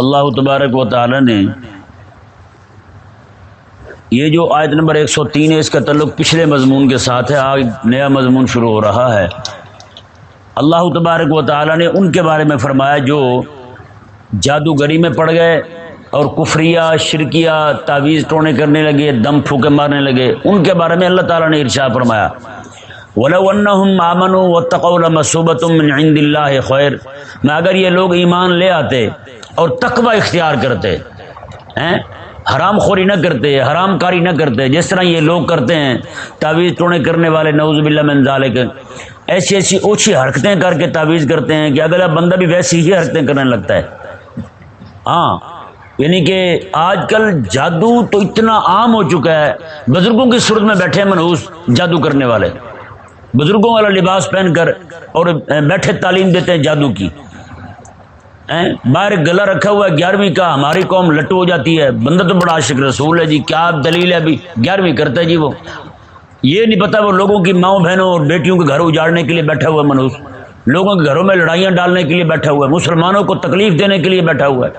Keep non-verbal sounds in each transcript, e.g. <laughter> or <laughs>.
اللہ تبارک و تعالی نے یہ جو آیت نمبر ایک سو تین ہے، اس کا تعلق پچھلے مضمون کے ساتھ ہے، آج نیا مضمون شروع ہو رہا ہے۔ اللہ تبارک و تعالی نے ان کے بارے میں فرمایا جو جادوگری میں پڑ گئے اور کفریہ، شرکیہ، تعویذ ٹونے کرنے لگے، دم پھوکے مارنے لگے، ان کے بارے میں اللہ تعالیٰ نے ارشا فرمایا۔ مامن و تقول مصوبۃ عند اللہ خیر میں اگر یہ لوگ ایمان لے آتے اور تقوی اختیار کرتے ہیں۔ حرام خوری نہ کرتے، حرام کاری نہ کرتے۔ جس طرح یہ لوگ کرتے ہیں، تعویذ ٹونے کرنے والے نوز باللہ من ذالک۔ ایسی ایسی اوچھی حرکتیں کر کے تعویذ کرتے ہیں کہ اگلا بندہ بھی ویسی ہی حرکتیں کرنے لگتا ہے۔ ہاں یعنی کہ آج کل جادو تو اتنا عام ہو چکا ہے۔ بزرگوں کی صورت میں بیٹھے منحوس جادو کرنے والے۔ بزرگوں والا لباس پہن کر اور بیٹھے تعلیم دیتے ہیں جادو کی۔ باہر گلا رکھا ہوا ہے، گیارہویں کا، ہماری قوم لٹو ہو جاتی ہے۔ بندہ تو بڑا عاشق رسول ہے جی کیا دلیل ہے ابھی؟ گیارہویں کرتا ہے جی وہ۔ یہ نہیں پتا وہ لوگوں کی ماؤں بہنوں اور بیٹیوں کے گھر اجاڑنے کے لیے بیٹھا ہوا ہے منوس۔ لوگوں کے گھروں میں لڑائیاں ڈالنے کے لیے بیٹھا ہوا ہے، مسلمانوں کو تکلیف دینے کے لیے بیٹھا ہوا ہے۔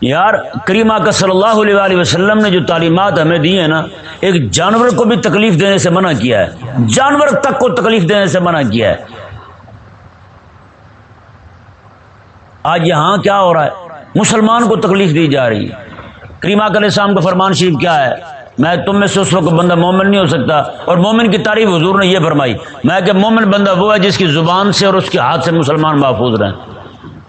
یار کریمہ کا صلی اللہ علیہ وسلم نے جو تعلیمات ہمیں دی ہیں نا، ایک جانور کو بھی تکلیف دینے سے منع کیا ہے۔ جانور تک کو تکلیف دینے سے منع کیا ہے۔ آج یہاں کیا ہو رہا ہے؟ مسلمان کو تکلیف دی جا رہی ہے۔ کریمہ علیہ السلام کا فرمان شریف کیا ہے؟ میں تم میں سے اس وقت بندہ مومن نہیں ہو سکتا اور مومن کی تعریف حضور نے یہ فرمائی۔ میں کہ مومن بندہ وہ ہے جس کی زبان سے اور اس کے ہاتھ سے مسلمان محفوظ رہیں۔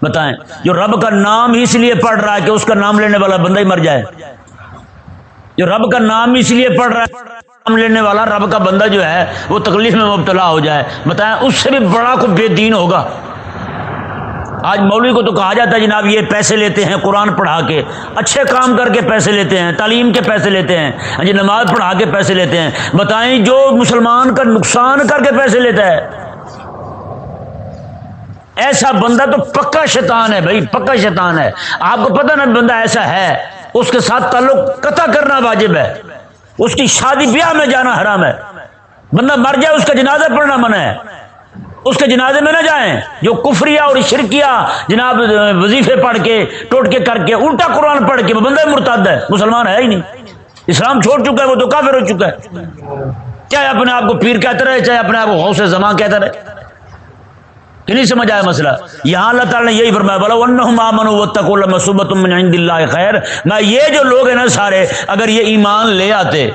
بتائیں، جو رب کا نام اس لیے پڑھ رہا ہے کہ اس کا نام لینے والا بندہ ہی مر جائے۔ جو رب کا نام اس لیے پڑھ رہا ہے نام لینے والا رب کا بندہ جو ہے وہ تکلیف میں مبتلا ہو جائے۔ بتائیں، اس سے بھی بڑا کو بے دین ہوگا۔ آج مولوی کو تو کہا جاتا ہے جناب یہ پیسے لیتے ہیں قرآن پڑھا کے۔ اچھے کام کر کے پیسے لیتے ہیں، تعلیم کے پیسے لیتے ہیں جی نماز پڑھا کے پیسے لیتے ہیں۔ بتائیں جو مسلمان کا نقصان کر کے پیسے لیتا ہے۔ ایسا بندہ تو پکا شیطان ہے بھائی، پکا شیطان ہے۔ آپ کو پتہ نا بندہ ایسا ہے، اس کے ساتھ تعلق قطع کرنا واجب ہے۔ اس کی شادی بیاہ میں جانا حرام ہے۔ بندہ مر جائے، اس کا جنازہ پڑھنا منع ہے۔ اس کے جنازے میں نہ جائیں، جو کفریا اور شرکیا جناب وظیفے پڑھ کے ٹوٹ کے کر کے، الٹا قرآن پڑھ کے، وہ بندہ مرتاد ہے، مسلمان ہے ہی نہیں۔ اسلام چھوڑ چکا ہے، وہ تو کافر ہو چکا ہے۔ چاہے اپنے آپ کو پیر کہتا رہے، چاہے اپنے آپ کو حوصلے زماں کہتا رہے۔ کہ نہیں سمجھ آیا مسئلہ۔ یہاں اللہ تعالیٰ نے یہی فرمایا بولا ون مسبت خیر میں یہ جو لوگ ہیں نا سارے، اگر یہ ایمان لے آتے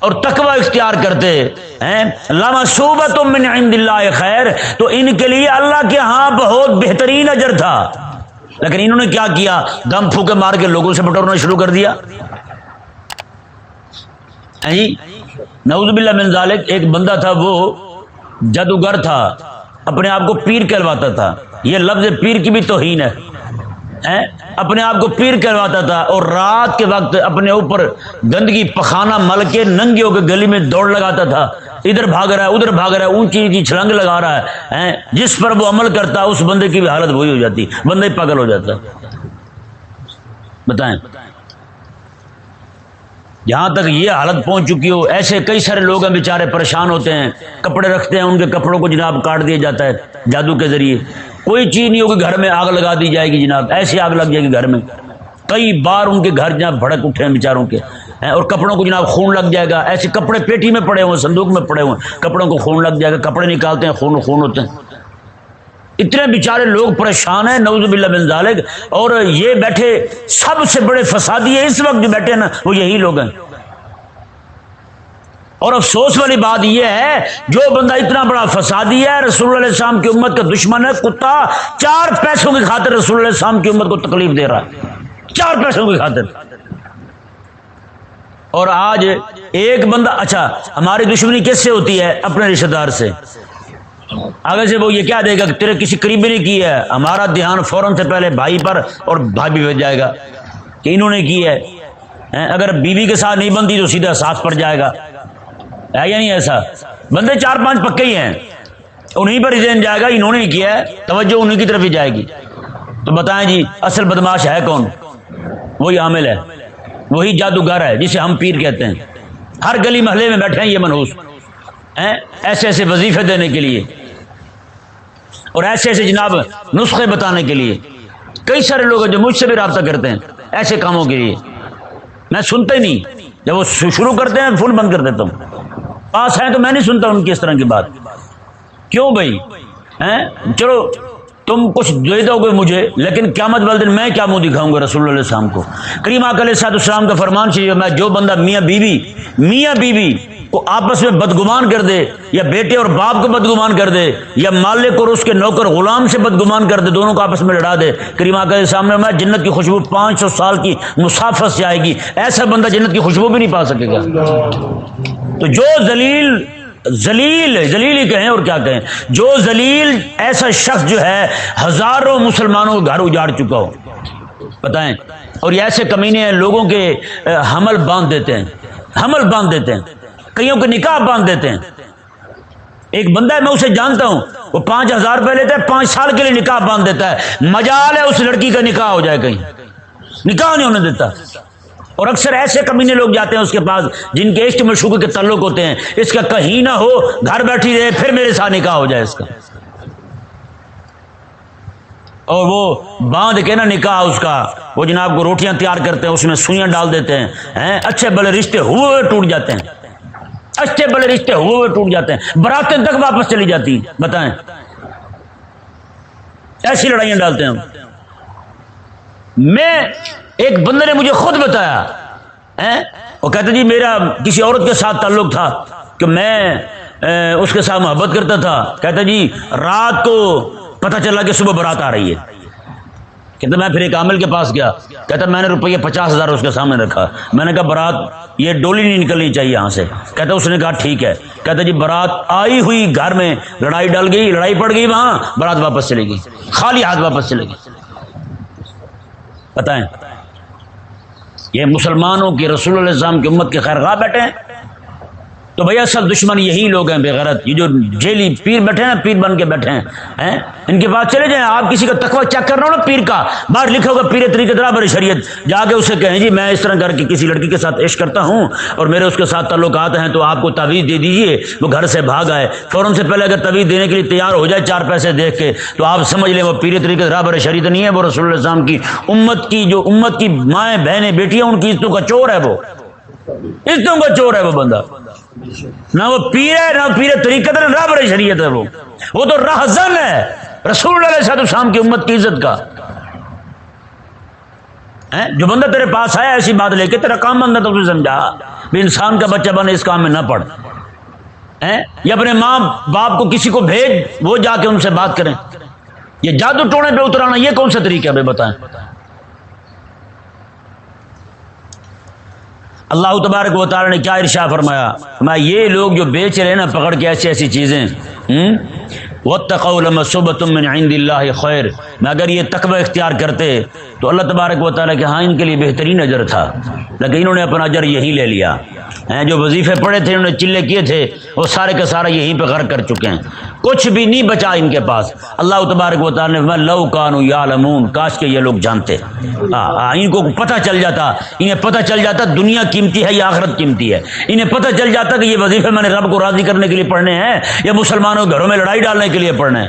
اور تقوی اختیار کرتے ہیں۔ لما صوبت من عند اللہ خیر، تو ان کے لیے اللہ کے ہاں بہت بہترین اجر تھا۔ لیکن انہوں نے کیا کیا؟ دم پھوکے مار کے لوگوں سے بٹورنا شروع کر دیا۔ جی، نعوذ باللہ من ذالک، ایک بندہ تھا وہ جادوگر تھا، اپنے آپ کو پیر کہلواتا تھا۔ یہ لفظ پیر کی بھی توہین ہے۔ اپنے آپ کو پیر کرواتا تھا اور رات کے وقت اپنے اوپر گندگی پخانا مل کے ننگی ہو کے گلی میں دوڑ لگاتا تھا۔ ادھر بھاگ رہا ہے، ادھر بھاگ رہا ہے، اونچی اونچی چھلنگ لگا رہا ہے جس پر وہ عمل کرتا اس بندے کی بھی حالت وہی ہو جاتی، بندے پاگل ہو جاتا۔ بتائیں۔ جہاں تک یہ حالت پہنچ چکی ہو، ایسے کئی سارے لوگ ہیں بیچارے پریشان ہوتے ہیں، کپڑے رکھتے ہیں، ان کے کپڑوں کو جناب کاٹ دیا جاتا ہے جادو کے ذریعے۔ کوئی چیز نہیں ہوگی، گھر میں آگ لگا دی جائے گی جناب۔ ایسی آگ لگ جائے گی گھر میں۔ کئی بار ان کے گھر جناب بھڑک اٹھے ہیں بیچاروں کے۔ اور کپڑوں کو جناب خون لگ جائے گا۔ ایسے کپڑے پیٹی میں پڑے ہوئے، صندوق میں پڑے ہوئے۔ کپڑوں کو خون لگ جائے گا، کپڑے نکالتے ہیں، خون خون ہوتے ہیں۔ اتنے بیچارے لوگ پریشان ہیں نوز باللہ بن ذالک۔ اور یہ بیٹھے سب سے بڑے فسادی ہیں، اس وقت جو بیٹھے ہیں نا، وہ یہی لوگ ہیں۔ اور افسوس والی بات یہ ہے، جو بندہ اتنا بڑا فسادی ہے، رسول اللہ علیہ السلام کی امت کا دشمن ہے، کتا چار پیسوں کی خاطر رسول اللہ علیہ السلام کی امت کو تکلیف دے رہا ہے۔ چار پیسوں کی خاطر۔ اور آج ایک بندہ اچھا ہماری دشمنی کس سے ہوتی ہے؟ اپنے رشتے دار سے۔ آگے سے وہ یہ کیا دے گا کہ تیرے کسی قریبی نے کی ہے؟ ہمارا دھیان فوراً سے پہلے بھائی پر اور بھائی بھی بھیج جائے گا۔ کہ انہوں نے کی ہے؟ اگر بیوی کے ساتھ نہیں بنتی تو سیدھا ساتھ پڑ جائے گا۔ ہے یا نہیں ایسا؟ بندے چار پانچ پکے ہی ہیں۔ انہیں پر ذہن جائے گا، انہوں نے کیا ہے، توجہ انہیں کی طرف ہی جائے گی۔ تو بتائیں جی اصل بدماش ہے کون؟ وہی عامل ہے۔ وہی جادوگر ہے، جسے ہم پیر کہتے ہیں۔ ہر گلی محلے میں بیٹھے ہیں یہ منحوس۔ ایسے ایسے وظیفے دینے کے لیے۔ اور ایسے ایسے جناب نسخے بتانے کے لیے۔ کئی سارے لوگ ہیں جو مجھ سے بھی رابطہ کرتے ہیں ایسے کاموں کے لیے۔ میں سنتا ہی نہیں۔ جب وہ شروع کرتے ہیں فون بند کر دیتا ہوں۔ پاس ہیں تو میں نہیں سنتا ان کی اس طرح کی بات۔ کیوں بھائی؟ چلو، تم کچھ دے دو گے مجھے، لیکن قیامت والے دن میں کیا منہ دکھاؤں گا رسول اللہ علیہ السلام کو؟ کریم علیہ صاحب السلام کا فرمان چاہیے، میں جو بندہ میاں بیوی بی میاں بیوی بی کو آپس میں بدگمان کر دے، یا بیٹے اور باپ کو بدگمان کر دے، یا مالک اور اس کے نوکر غلام سے بدگمان کر دے، دونوں کو آپس میں لڑا دے۔ کریم کریما کے سامنے میں جنت کی خوشبو پانچ سو سال کی مسافت سے آئے گی۔ ایسا بندہ جنت کی خوشبو بھی نہیں پا سکے گا۔ تو جو دلیل زلیل زلیل ہی کہیں اور کیا کہیں؟ جو زلیل ایسا شخص جو ہے، ہزاروں مسلمانوں کو گھر اجاڑ چکا ہو۔ بتائیں؟ اور یہ ایسے کمینے ہیں، لوگوں کے حمل باندھ دیتے ہیں۔ حمل باندھ دیتے ہیں۔ کئیوں کے نکاح باندھ دیتے ہیں۔ ایک بندہ ہے، میں اسے جانتا ہوں، وہ پانچ ہزار روپے لیتا ہے، پانچ سال کے لیے نکاح باندھ دیتا ہے۔ مجال ہے، اس لڑکی کا نکاح ہو جائے کہیں۔ نکاح نہیں ہونے دیتا۔ اور اکثر ایسے کمینے لوگ جاتے ہیں اس کے پاس جن کے عشق مشوق کے تعلق ہوتے ہیں۔ اس کا کہیں نہ ہو، گھر بیٹھی رہے، پھر میرے ساتھ نکاح ہو جائے اس کا۔ اور وہ باندھ کے نا نکاح اس کا۔ وہ جناب کو روٹیاں تیار کرتے ہیں، اس میں سوئیاں ڈال دیتے ہیں۔ اچھے بلے رشتے ہوئے ٹوٹ جاتے ہیں۔ اچھے بلے رشتے ہوئے ہوئے ٹوٹ جاتے ہیں۔ براتیں تک واپس چلی جاتی بتائیں۔ ایسی لڑائیاں ڈالتے ہیں میں ایک بندے نے مجھے خود بتایا وہ کہتے جی میرا کسی عورت کے ساتھ تعلق تھا کہ میں اس کے ساتھ محبت کرتا تھا۔ کہتا جی رات کو پتہ چلا کہ صبح برات آ رہی ہے۔ کہتا میں پھر ایک عامل کے پاس گیا۔ کہتا میں نے روپیہ پچاس ہزار اس کے سامنے رکھا۔ میں نے کہا برات یہ ڈولی نہیں نکلنی چاہیے یہاں سے۔ کہتا اس نے کہا، ٹھیک ہے۔ کہتا جی برات آئی ہوئی گھر میں، لڑائی ڈل گئی، لڑائی پڑ گئی وہاں برات واپس چلے گی خالی ہاتھ واپس چلے گی بتائیں۔ یہ مسلمانوں کی رسول اللہ السلام کی امت کے خیر خواہ بیٹھے ہیں۔ تو بھیا اصل دشمن یہی لوگ ہیں بےغیرت یہ جو جیلی پیر بیٹھے ہیں، پیر بن کے بیٹھے ہیں ان کے پاس چلے جائیں۔ آپ کسی کا تخوا چیک کر رہا ہوں نا، پیر کا۔ باہر لکھا ہوگا، پیر طریقے بر شریعت۔ جا کے اسے کہیں جی میں اس طرح کر کے کسی لڑکی کے ساتھ عشق کرتا ہوں اور میرے اس کے ساتھ تعلقات ہیں، تو آپ کو تعویذ دے دیجیے وہ گھر سے بھاگ آئے۔ فوراً سے پہلے اگر تعویذ دینے کے لیے تیار ہو جائے چار پیسے دیکھ کے، تو آپ سمجھ لیں، وہ پیر طریقے بر شریعت نہیں ہے۔ وہ رسول اللہ السلام کی امت کی، جو امت کی مائیں، بہنیں، بیٹیاں، ان کی عزتوں کا چور ہے وہ۔ عزتوں کا چور ہے وہ بندہ۔ نہ وہ پیر ہے، نہ پیر طریقت ہے نہ بڑے شریعت ہے وہ۔ وہ تو رہزن ہے، رسول اللہ علیہ السلام کی امت کی عزت کا۔ جو بندہ تیرے پاس آیا، ایسی بات لے کے تیرا کام بندہ تو سمجھا بھی انسان کا بچہ بنے، اس کام میں نہ پڑھ۔ یا اپنے ماں باپ کو کسی کو بھیج، وہ جا کے ان سے بات کریں۔ یہ جادو ٹوڑے پہ اترانا، یہ کون سا طریقہ ہے بتائیں۔ اللہ تبارک و تعالی نے کیا ارشا فرمایا؟ میں یہ لوگ جو بیچ رہے نا، پکڑ کے ایسی ایسی چیزیں من عند اللہ خیر میں اگر یہ تقوی اختیار کرتے تو اللہ تبارک و تعالیٰ کہ ہاں ان کے لیے بہترین اجر تھا۔ لیکن انہوں نے اپنا اجر یہی لے لیا۔ جو وظیفے پڑے تھے، انہوں نے چلے کیے تھے، وہ سارے کے سارے یہیں پہ غرق کر چکے ہیں۔ کچھ بھی نہیں بچا ان کے پاس۔ اللہ تبارک و تعالیٰ نے لو کانو یا لمون کاش کے یہ لوگ جانتے۔ ان کو پتہ چل جاتا۔ انہیں پتہ چل جاتا دنیا قیمتی ہے یا آخرت قیمتی ہے۔ انہیں پتہ چل جاتا کہ یہ وظیفے میں نے رب کو راضی کرنے کے لیے پڑھنے ہیں یا مسلمانوں گھروں میں لڑائی ڈالنے کے کے لیے پڑھنے ہیں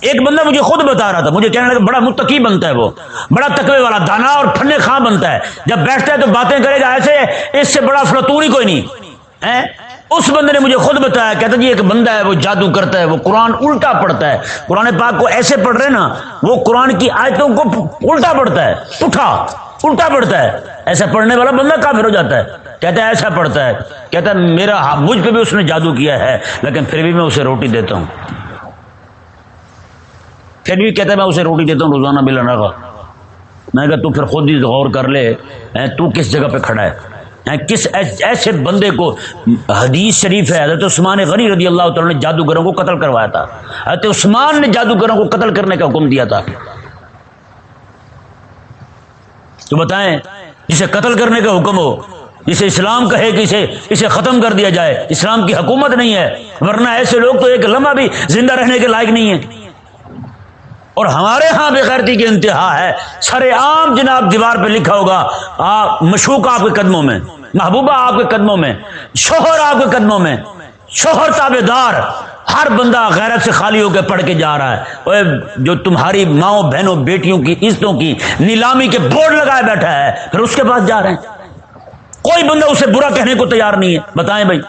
ایک بندہ مجھے خود بتا رہا تھا، مجھے کہنے لگا بڑا متقی بنتا ہے وہ، بڑا تقوی والا دانا اور ٹھنڈے خاں بنتا ہے۔ جب بیٹھتا ہے تو باتیں کرے گا ایسے اس سے بڑا فلطور ہی کوئی نہیں۔ اس بندے نے مجھے خود بتایا، کہتا جی ایک بندہ ہے، وہ جادو کرتا ہے، وہ قرآن الٹا پڑھتا ہے۔ قرآن پاک کو ایسے پڑھ رہے نا، وہ قرآن کی آیتوں کو الٹا پڑھتا ہے۔ اٹھا۔ الٹا پڑھتا ہے۔ ایسا پڑھنے والا بندہ کافر ہو جاتا ہے۔ کہتا ہے ایسا پڑھتا ہے۔ کہتا ہے میرا ہاں، مجھ پہ بھی اس نے جادو کیا ہے، لیکن پھر بھی میں اسے روٹی دیتا ہوں۔ پھر بھی کہتا ہے میں اسے روٹی دیتا ہوں، روزانہ ملنا کا میں کہا تو پھر خود ہی غور کر لے تو کس جگہ پہ کھڑا ہے؟ کس ایسے بندے کو حدیث شریف ہے، حضرت عثمان غنی رضی اللہ تعالیٰ نے جادوگروں کو قتل کروایا تھا۔ حضرت عثمان نے جادوگروں کو قتل کرنے کا حکم دیا تھا۔ تو بتائیں، جسے قتل کرنے کا حکم ہو، جسے اسلام کہے کہ اسے اسے ختم کر دیا جائے، اسلام کی حکومت نہیں ہے، ورنہ ایسے لوگ تو ایک لمحہ بھی زندہ رہنے کے لائق نہیں ہیں۔ اور ہمارے ہاں بغیرتی کی انتہا ہے۔ سر عام جناب دیوار پہ لکھا ہوگا آپ مشوق آپ کے قدموں میں، محبوبہ آپ کے قدموں میں، شوہر آپ کے قدموں میں، شوہر تابے دار ہر بندہ غیرت سے خالی ہو کے پڑھ کے جا رہا ہے۔ جو تمہاری ماؤں، بہنوں، بیٹیوں کی، عزتوں کی نیلامی کے بورڈ لگائے بیٹھا ہے، پھر اس کے پاس جا رہے ہیں۔ کوئی بندہ اسے برا کہنے کو تیار نہیں ہے۔ بتائیں بھائی،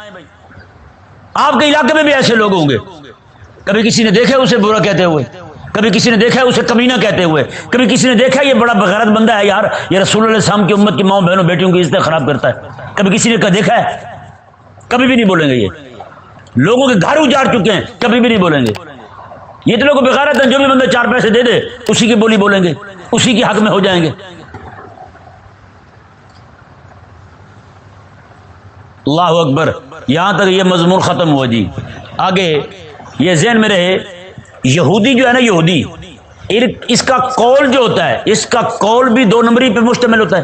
آپ کے علاقے میں بھی ایسے لوگ ہوں گے۔ کبھی کسی نے دیکھے اسے برا کہتے ہوئے؟ کبھی کسی نے دیکھا اسے کمینہ کہتے ہوئے؟ کبھی کسی نے دیکھا یہ بڑا بغیرت بندہ ہے یار، یہ رسول اللہ السلام کی امت کی ماؤں، بہنوں، بیٹیوں کی عزتیں خراب کرتا ہے۔ کبھی کسی نے دیکھا ہے؟ کبھی بھی نہیں بولیں گے یہ۔ لوگوں کے گھر اجاڑ چکے ہیں، کبھی بھی نہیں بولیں گے۔ یہ تو لوگ بغیرت ہیں جو بھی بندہ چار پیسے دے دے، اسی کی بولی بولیں گے، اسی کے حق میں ہو جائیں گے۔ اللہ اکبر، یہاں تک یہ مضمون ختم ہوا جی۔ آگے، یہ ذہن میں رہے، یہودی جو ہے نا، یہودی اس کا کول جو ہوتا ہے، اس کا کول بھی دو نمبری پہ مشتمل ہوتا ہے۔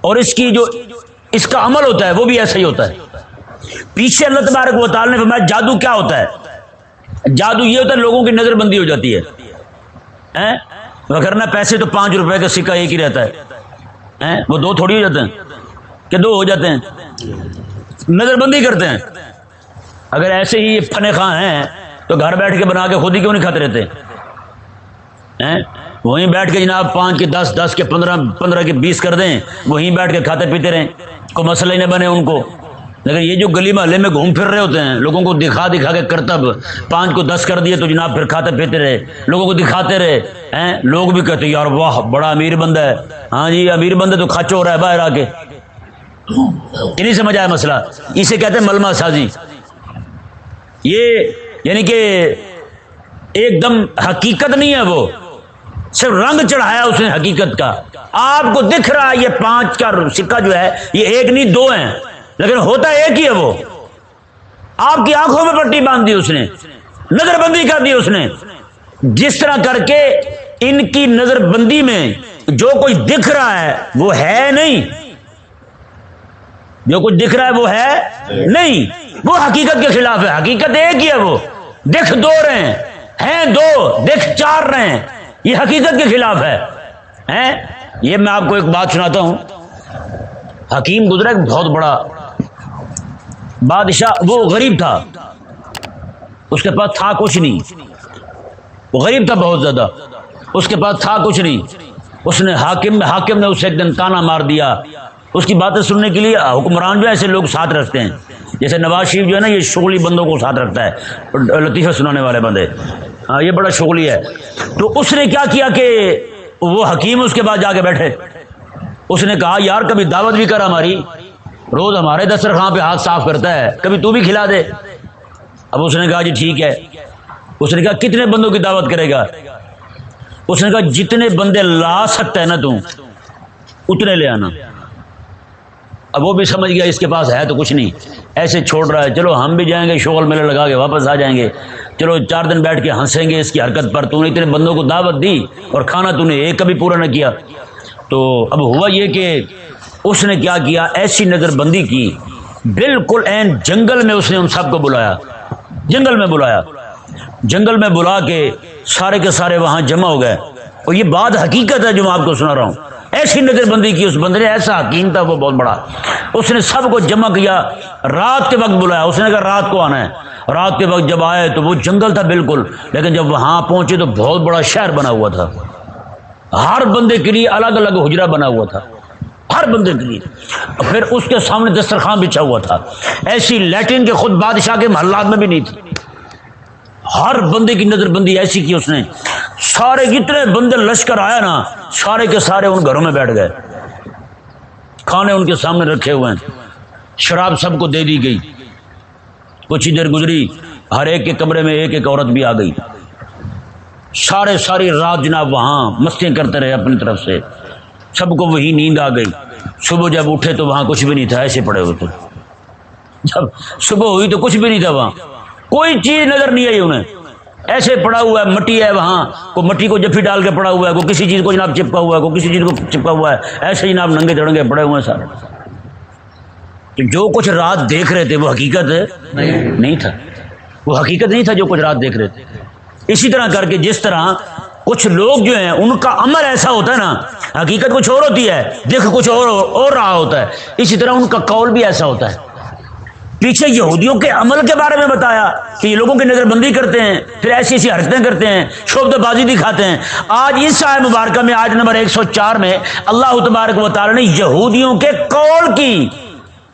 اور اس کی جو اس کا عمل ہوتا ہے، وہ بھی ایسا ہی ہوتا ہے۔ پیچھے اللہ تبارک و تعالی نے فرمایا، جادو کیا ہوتا ہے؟ جادو یہ ہوتا ہے، لوگوں کی نظر بندی ہو جاتی ہے۔ کرنا پیسے تو پانچ روپے کا سکہ ایک ہی رہتا ہے۔ وہ دو تھوڑی ہو جاتے ہیں، کہ دو ہو جاتے ہیں۔ نظر بندی کرتے ہیں۔ اگر ایسے ہی فن خاں ہیں، تو گھر بیٹھ کے بنا کے خود ہی کیوں نہیں کھاتے رہتے؟ وہیں بیٹھ کے جناب پانچ کے دس دس کے پندرہ پندرہ کے بیس کر دیں، وہیں بیٹھ کے کھاتے پیتے رہیں۔ کوئی مسئلہ ہی نہ بنے ان کو۔ لیکن یہ جو گلی محلے میں گھوم پھر رہے ہوتے ہیں، لوگوں کو دکھا دکھا کے کرتب، پانچ کو دس کر دیے تو جناب پھر کھاتے پیتے رہے، لوگوں کو دکھاتے رہے، ہیں؟ لوگ بھی کہتے یار واہ، بڑا امیر بندہ ہے۔ ہاں جی امیر بندہ تو کھچ ہو رہا ہے باہر آ کے۔ نہیں سمجھ آیا مسئلہ۔ اسے کہتے ہیں ملما سازی۔ یہ یعنی کہ ایک دم حقیقت نہیں ہے وہ۔ صرف رنگ چڑھایا اس نے حقیقت کا۔ آپ کو دکھ رہا ہے، یہ پانچ کا سکہ جو ہے، یہ ایک نہیں، دو ہیں۔ لیکن ہوتا ایک ہی ہے وہ۔ آپ کی آنکھوں میں پٹی باندھ دی اس نے، نظر بندی کر دی اس نے۔ جس طرح کر کے ان کی نظر بندی میں جو کوئی دکھ رہا ہے، وہ ہے نہیں۔ جو کچھ دکھ رہا ہے، وہ ہے نہیں۔ وہ حقیقت کے خلاف ہے۔ حقیقت ایک ہی ہے وہ۔ دکھ دو رہے ہیں۔ دو، دکھ چار رہے ہیں۔ یہ حقیقت کے خلاف ہے۔ یہ میں آپ کو ایک بات سناتا ہوں۔ حکیم گزرا ایک بہت بڑا بادشاہ وہ غریب تھا۔ اس کے پاس تھا کچھ نہیں۔ وہ غریب تھا بہت زیادہ۔ اس کے پاس تھا کچھ نہیں۔ اس نے حاکم حاکم نے اسے ایک دن تانا مار دیا۔ اس کی باتیں سننے کے لیے حکمران جو ایسے لوگ ساتھ رکھتے ہیں۔ جیسے نواز شریف جو ہے نا، یہ شغلی بندوں کو ساتھ رکھتا ہے۔ لطیفہ سنانے والے بندے۔ ہاں یہ بڑا شغلی ہے۔ تو اس نے کیا کیا کہ وہ حکیم اس کے بعد جا کے بیٹھے۔ اس نے کہا، یار، کبھی دعوت بھی کر ہماری روز ہمارے دسترخوان پہ ہاتھ صاف کرتا ہے، کبھی تو بھی کھلا دے۔ اب اس نے کہا جی ٹھیک ہے۔ اس نے کہا کتنے بندوں کی دعوت کرے گا؟ اس نے کہا جتنے بندے لا سکتا ہے نا تم اتنے لے آنا۔ اب وہ بھی سمجھ گیا اس کے پاس ہے تو کچھ نہیں۔ ایسے چھوڑ رہا ہے۔ چلو ہم بھی جائیں گے شغل میلے لگا کے واپس آ جائیں گے۔ چلو چار دن بیٹھ کے ہنسیں گے اس کی حرکت پر۔ تو نے اتنے بندوں کو دعوت دی اور کھانا تو نے ایک کبھی پورا نہ کیا۔ تو اب ہوا یہ کہ اس نے کیا کیا؟ ایسی نظر بندی کی۔ بالکل این جنگل میں اس نے ان سب کو بلایا۔ جنگل میں بلایا۔ جنگل میں بلا کے سارے کے سارے وہاں جمع ہو گئے۔ اور یہ بات حقیقت ہے جو میں آپ کو سنا رہا ہوں۔ ایسی نظر بندی کی اس بندے نے، ایسا حکیم تھا، وہ بہت بڑا۔ اس نے سب کو جمع کیا۔ رات کے وقت بلایا۔ اس نے کہا رات کو آنا ہے۔ رات کے وقت جب آئے تو وہ جنگل تھا بالکل، لیکن جب وہاں پہنچے تو بہت بڑا شہر بنا ہوا تھا۔ ہر بندے کے لیے الگ الگ حجرا بنا ہوا تھا۔ ہر بندے کے لیے۔ پھر اس کے سامنے دسترخوان بچھا ہوا تھا۔ ایسی لیٹرین کے خود بادشاہ کے محلات میں بھی نہیں تھی۔ ہر بندے کی نظر بندی ایسی کی اس نے۔ سارے جتنے بندے لشکر آیا نا، سارے کے سارے ان گھروں میں بیٹھ گئے۔ کھانے ان کے سامنے رکھے ہوئے ہیں۔ شراب سب کو دے دی گئی۔ کچھ ہی دیر گزری، ہر ایک کے کمرے میں ایک ایک عورت بھی آ گئی۔ سارے ساری رات جناب وہاں مستیاں کرتے رہے اپنی طرف سے۔ سب کو وہی نیند آ گئی۔ صبح جب اٹھے تو وہاں کچھ بھی نہیں تھا، ایسے پڑے ہوئے تھے۔ جب صبح ہوئی تو کچھ بھی نہیں تھا وہاں۔ کوئی چیز نظر نہیں آئی انہیں۔ ایسے پڑا ہوا ہے، مٹی ہے وہاں۔ کو مٹی کو جفی ڈال کے پڑا ہوا ہے کوئی کسی چیز کو جناب چپکا ہوا ہے کوئی کسی چیز کو چپکا ہوا ہے۔ ایسے جناب ننگے تڑنگے پڑے ہوئے ہیں سارے۔ تو جو کچھ رات دیکھ رہے تھے، وہ حقیقت نہیں تھا۔ وہ حقیقت نہیں تھا جو کچھ رات دیکھ رہے تھے۔ اسی طرح کر کے جس طرح کچھ لوگ جو ہیں، ان کا عمل ایسا ہوتا ہے نا، حقیقت کچھ اور ہوتی ہے، دیکھ کچھ اور اور رہا ہوتا ہے۔ اسی طرح ان کا قول بھی ایسا ہوتا ہے۔ پیچھے یہودیوں کے عمل کے بارے میں بتایا کہ یہ لوگوں کی نظر بندی کرتے ہیں، پھر ایسی ایسی حرکتیں کرتے ہیں شوبد بازی دکھاتے ہیں۔ آج اس آئے مبارکہ میں آج نمبر ایک سو چار میں اللہ تبارک و تعالی نے یہودیوں کے قول کی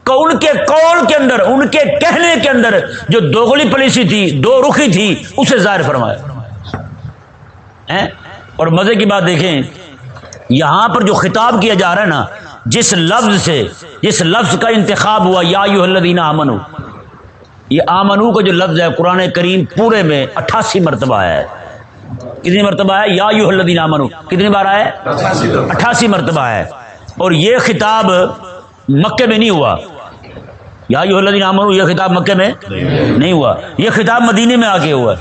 ان کے قول کے اندر، ان کے کہنے کے اندر جو دوگلی پلیسی تھی، دو رخی تھی، اسے ظاہر فرمایا۔ اور مزے کی بات دیکھیں یہاں پر جو خطاب کیا جا رہا ہے نا جس لفظ سے جس لفظ کا انتخاب ہوا یا الذین آمنو یہ آمنو کا جو لفظ ہے قرآن کریم پورے میں اٹھاسی مرتبہ ہے۔ کتنی مرتبہ ہے؟ یا الذین آمنو کتنی بار آئے اٹھاسی مرتبہ۔ ہے۔ اور یہ خطاب مکے میں نہیں ہوا۔ یا الذین آمنو یہ خطاب مکے میں نہیں ہوا۔ یہ خطاب مدینے میں آ کے ہوا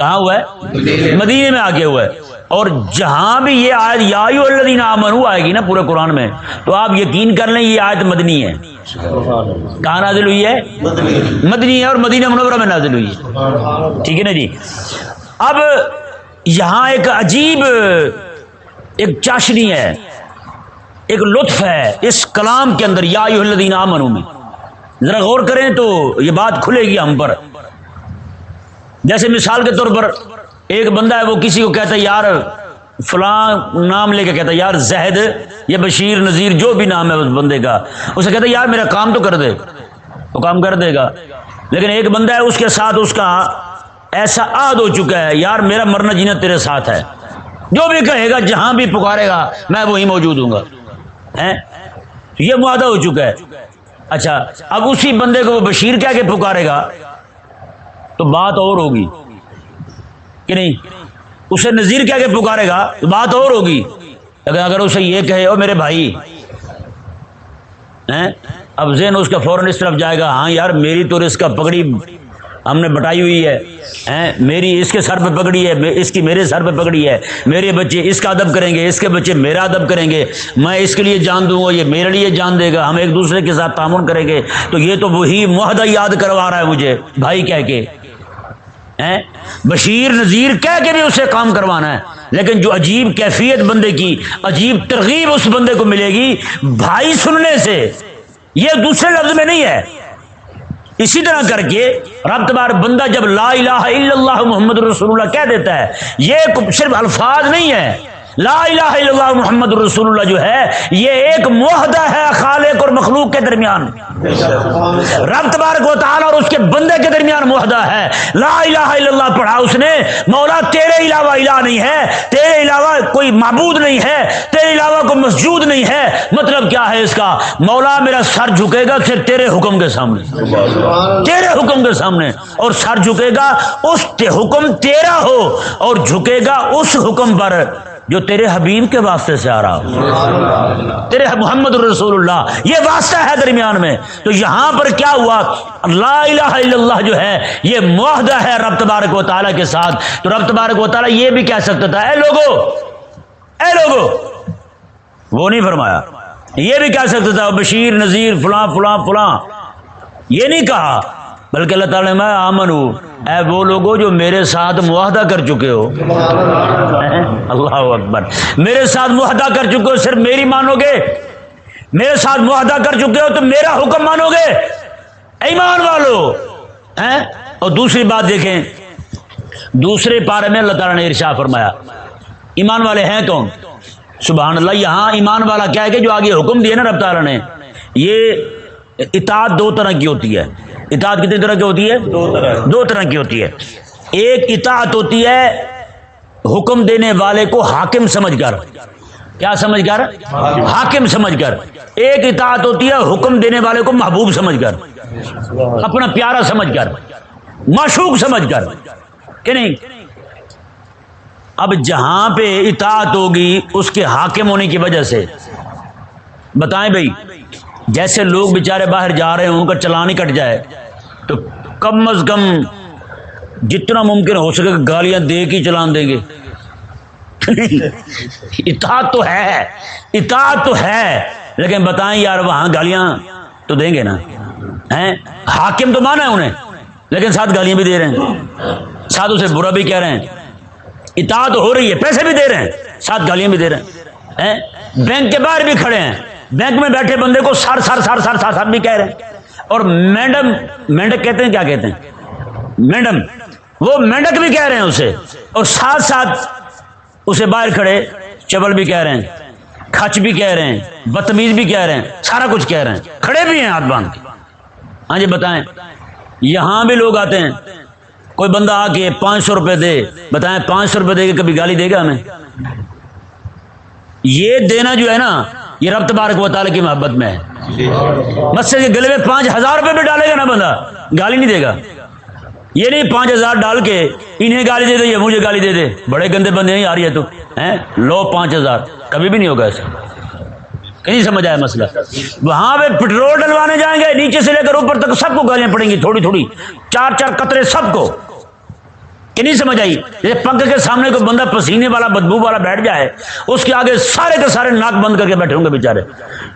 کہاں ہوا ہے؟ مدینے میں آ کے ہوا ہے۔ اور جہاں بھی یہ آیت یا الذین آمنو آئے گی نا پورے قرآن میں، تو آپ یقین کر لیں یہ آیت مدنی ہے۔ کہاں نازل ہوئی ہے؟ مدنی ہے اور مدینہ منورہ میں نازل ہوئی ہے۔ ٹھیک ہے نا جی؟ اب یہاں ایک عجیب، ایک چاشنی ہے، ایک لطف ہے اس کلام کے اندر یا الذین آمنو میں۔ ذرا غور کریں تو یہ بات کھلے گی ہم پر۔ جیسے مثال کے طور پر ایک بندہ ہے، وہ کسی کو کہتا ہے، یار، فلاں نام لے کے کہتا ہے، یار، زہد، یا بشیر، نذیر، جو بھی نام ہے اس بندے کا۔ اسے کہتا ہے، یار، میرا کام تو کر دے۔ وہ کام کر دے گا۔ لیکن ایک بندہ ہے، اس کے ساتھ اس کا ایسا عاد ہو چکا ہے، یار، میرا مرنا جینا تیرے ساتھ ہے۔ جو بھی کہے گا، جہاں بھی پکارے گا، میں وہی موجود ہوں گا۔ یہ معاہدہ ہو چکا ہے۔ اچھا اب اسی بندے کو وہ بشیر کہہ کے پکارے گا۔ تو بات اور ہوگی۔ کہ نہیں؟ اسے نذیر کہہ کے پکارے گا تو بات اور ہوگی۔ اگر اگر اسے یہ کہے، او میرے بھائی اب زین اس کا فوراً اس طرف جائے گا ہاں یار، میری تو اس کا پگڑی ہم نے بٹائی ہوئی ہے میری اس کے سر پہ پکڑی ہے اس کی میرے سر پہ پکڑی ہے، میرے بچے اس کا ادب کریں گے، اس کے بچے میرا ادب کریں گے، میں اس کے لیے جان دوں گا، یہ میرے لیے جان دے گا، ہم ایک دوسرے کے ساتھ تعاون کریں گے۔ تو یہ تو وہی معاہدہ یاد کروا رہا ہے مجھے، بھائی کہہ کے۔ بشیر نذیر کہہ کے بھی اسے کام کروانا ہے۔ لیکن جو عجیب کیفیت بندے کی، عجیب ترغیب اس بندے کو ملے گی، بھائی سننے سے، یہ دوسرے لفظ میں نہیں ہے۔ اسی طرح کر کے رب تبار بندہ جب لا الہ الا اللہ محمد رسول اللہ کہہ دیتا ہے، یہ صرف الفاظ نہیں ہے۔ لا الہ الا اللہ محمد رسول اللہ جو ہے، یہ ایک معاہدہ ہے خالق اور مخلوق کے درمیان۔ رب تبارک و تعالی اور اس کے بندے کے درمیان معاہدہ ہے۔ لا الہ الا اللہ پڑھا اس نے۔ مولا، تیرے علاوہ الہ نہیں ہے۔ تیرے علاوہ کوئی معبود نہیں ہے۔ تیرے علاوہ کوئی مسجود نہیں ہے۔ مطلب کیا ہے اس کا؟ مولا، میرا سر جھکے گا صرف تیرے حکم کے سامنے۔ تیرے حکم کے سامنے۔ اور سر جھکے گا، اس حکم تیرا ہو۔ اور جھکے گا اس حکم پر۔ جو تیرے حبیب کے واسطے سے آ۔ رہا ہو تیرے محمد الرسول اللہ یہ واسطہ ہے درمیان میں۔ تو یہاں پر کیا ہوا؟ لا الہ الا اللہ جو ہے، یہ معاہدہ ہے رب تبارک و تعالیٰ کے ساتھ۔ تو رب تبارک و تعالیٰ یہ بھی کہہ سکتا تھا، اے لوگو اے لوگو، وہ نہیں فرمایا۔ یہ بھی کہہ سکتا تھا، بشیر، نذیر، فلاں فلاں فلاں۔ یہ نہیں کہا، بلکہ اللہ تعالیٰ میں آمن ہوں اے وہ لوگوں جو میرے ساتھ معاہدہ کر چکے ہو۔ اللہ اکبر۔ میرے ساتھ معاہدہ کر چکے ہو، صرف میری مانو گے؟ میرے ساتھ معاہدہ کر چکے ہو تو میرا حکم مانو گے؟ ایمان والو۔ اور دوسری بات دیکھیں۔ دوسرے پارے میں اللہ تعالیٰ نے ارشا فرمایا۔ ایمان والے ہیں کون؟ سبحان اللہ، یہاں ایمان والا کیا ہے کہ جو آگے حکم دیا نا رب تعالیٰ نے، یہ اطاعت دو طرح کی ہوتی ہے۔ اطاعت کتنی طرح کی ہوتی ہے؟ دو طرح کی۔ ہوتی ہے۔ ایک اطاعت ہوتی ہے حکم دینے والے کو حاکم سمجھ کر۔ کیا سمجھ کر؟ حاکم۔ سمجھ کر۔ ایک اطاعت ہوتی ہے حکم دینے والے کو محبوب سمجھ کر۔ اپنا پیارا سمجھ کر۔ معشوق سمجھ کر۔ کہ نہیں؟ اب جہاں پہ اطاعت ہوگی اس کے حاکم ہونے کی وجہ سے۔ بتائیں بھائی۔ جیسے لوگ بیچارے باہر جا رہے ہیں ان کا چلان ہی کٹ جائے۔ تو کم از کم جتنا ممکن ہو سکے گالیاں دے کے چلان دیں گے۔ <laughs> اطاعت تو ہے، اطاعت تو ہے، لیکن بتائیں یار وہاں گالیاں تو دیں گے نا؟ ہیں؟ حاکم تو مانا ہے انہیں، لیکن ساتھ گالیاں بھی دے رہے ہیں۔ ساتھ اسے برا بھی کہہ رہے ہیں۔ اطاعت ہو رہی ہے، پیسے بھی دے رہے ہیں، ساتھ گالیاں بھی دے رہے ہیں؟ بینک کے باہر بھی کھڑے ہیں۔ بینک میں بیٹھے بندے کو سر سر سر سر سر سر بھی کہہ رہے ہیں۔ اور میڈم مینڈک کہتے ہیں، کیا کہتے ہیں؟ میڈم وہ مینڈک بھی کہہ رہے ہیں اسے۔ اور ساتھ ساتھ اسے باہر کھڑے چبل بھی کہہ رہے ہیں، کھچ بھی کہہ رہے ہیں، بدتمیز بھی کہہ رہے ہیں، سارا کچھ کہہ رہے ہیں۔ کھڑے بھی ہیں ہاتھ باندھ کے۔ ہاں جی بتائیں۔ یہاں بھی لوگ آتے ہیں۔ کوئی بندہ آ کے پانچ سو روپے دے، بتائیں پانچ سو روپے دے کے کبھی گالی دے گا ہمیں؟ یہ دینا جو ہے نا یہ رب تبارک و تعالی کی محبت میں ہے۔ مسجد کے گلے میں پانچ ہزار روپے بھی ڈالے گا نا بندہ، گالی نہیں دے گا۔ یہ نہیں پانچ ہزار ڈال کے انہیں گالی دے دے یا مجھے گالی دے دے۔ بڑے گندے بندے نہیں آ رہی ہے تو۔ لو پانچ ہزار۔ کبھی بھی نہیں ہوگا ایسا۔ نہیں سمجھ آیا مسئلہ؟ وہاں پہ پٹرول ڈلوانے جائیں گے، نیچے سے لے کر اوپر تک سب کو گالیاں پڑیں گی، تھوڑی تھوڑی۔ چار چار قطرے سب کو۔ کہ نہیں سمجھ آئی؟ جیسے پنکھ کے سامنے کوئی بندہ پسینے والا، بدبو والا بیٹھ جائے اس کے آگے سارے کے سارے ناک بند کر کے بیٹھے ہوں گے بےچارے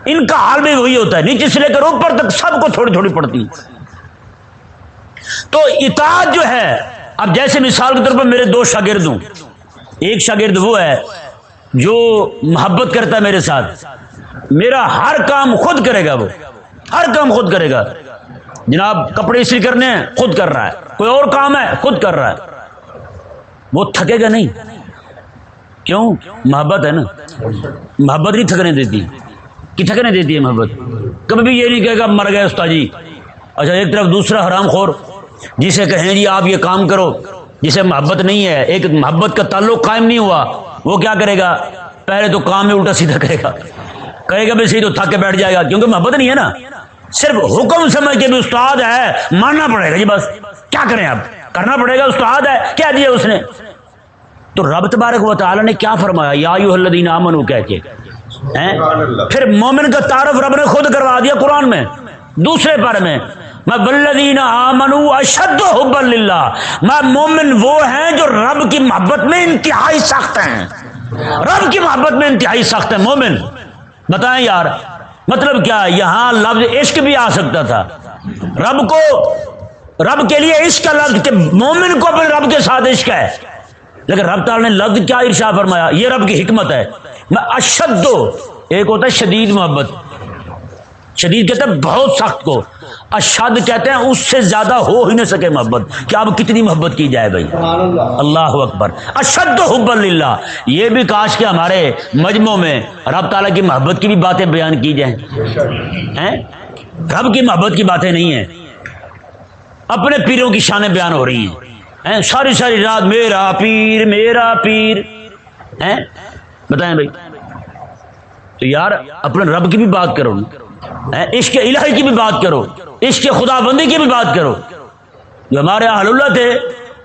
ان کا حال بھی وہی ہوتا ہے، نیچے سے لے کر اوپر تک سب کو تھوڑی تھوڑی پڑتی۔ تو اطاعت جو ہے، اب جیسے مثال کے طور پر میرے دو شاگرد ہوں۔ ایک شاگرد وہ ہے جو محبت کرتا ہے میرے ساتھ۔ میرا ہر کام خود کرے گا وہ۔ ہر کام خود کرے گا۔ جناب، کپڑے استری کرنے ہیں، خود کر رہا ہے۔ کوئی اور کام ہے، خود کر رہا ہے۔ وہ تھکے گا نہیں۔ کیوں؟ محبت ہے نا۔ محبت نہیں تھکنے دیتی۔ کہ تھکنے دیتی ہے محبت؟ کبھی بھی یہ نہیں کہے گا مر گئے استاد جی اچھا ایک طرف دوسرا حرام خور، جسے کہیں جی آپ یہ کام کرو، جسے محبت نہیں ہے، ایک محبت کا تعلق قائم نہیں ہوا، وہ کیا کرے گا؟ پہلے تو کام میں الٹا سیدھا کرے گا۔ کہے گا بھی صحیح تو تھک کے بیٹھ جائے گا، کیونکہ محبت نہیں ہے نا۔ صرف حکم سمجھ کے بھی استاد ہے، ماننا پڑے گا جی بس۔ کیا کریں آپ؟ کرنا پڑے گا، استاد ہے کیا دیا اس نے۔ تو رب تبارک و تعالی نے کیا فرمایا؟ یا یو الذین آمنو، کہہ کے۔ پھر مومن کا تعارف رب نے خود کروا دیا قرآن میں۔ دوسرے پر میں۔ میں بلدین آمنو اشد حب اللہ میں مومن وہ ہیں جو رب کی محبت میں انتہائی سخت ہیں۔ رب کی محبت میں انتہائی سخت ہیں، مومن۔ بتائیں یار مطلب کیا یہاں لفظ عشق بھی آ سکتا تھا۔ رب کو رب کے لیے عشق کا لفظ کہ مومن کو اپنے رب کے ساتھ عشق ہے۔ لیکن رب تعالیٰ نے لفظ کیا ارشا فرمایا، یہ رب کی حکمت ہے۔ میں اشد ایک ہوتا ہے شدید محبت۔ شدید کہتے ہیں بہت سخت کو۔ اشد کہتے ہیں اس سے زیادہ ہو ہی نہیں سکے محبت۔ کیا اب کتنی محبت کی جائے بھائی؟ اللہ اکبر۔ اشد حب اللہ یہ بھی کاش کہ ہمارے مجموع میں رب تعالیٰ کی محبت کی بھی باتیں بیان کی جائیں۔ رب کی محبت کی باتیں نہیں ہیں۔ اپنے پیروں کی شانیں بیان ہو رہی ہیں، ساری ساری رات میرا پیر میرا پیر۔ بتائیں بھائی۔ تو یار، اپنے رب کی بھی بات کرو۔ عشق الہی کی بھی بات کرو۔ عشق خدا بندی کی بھی بات کرو۔ جو ہمارے اہل اللہ تھے،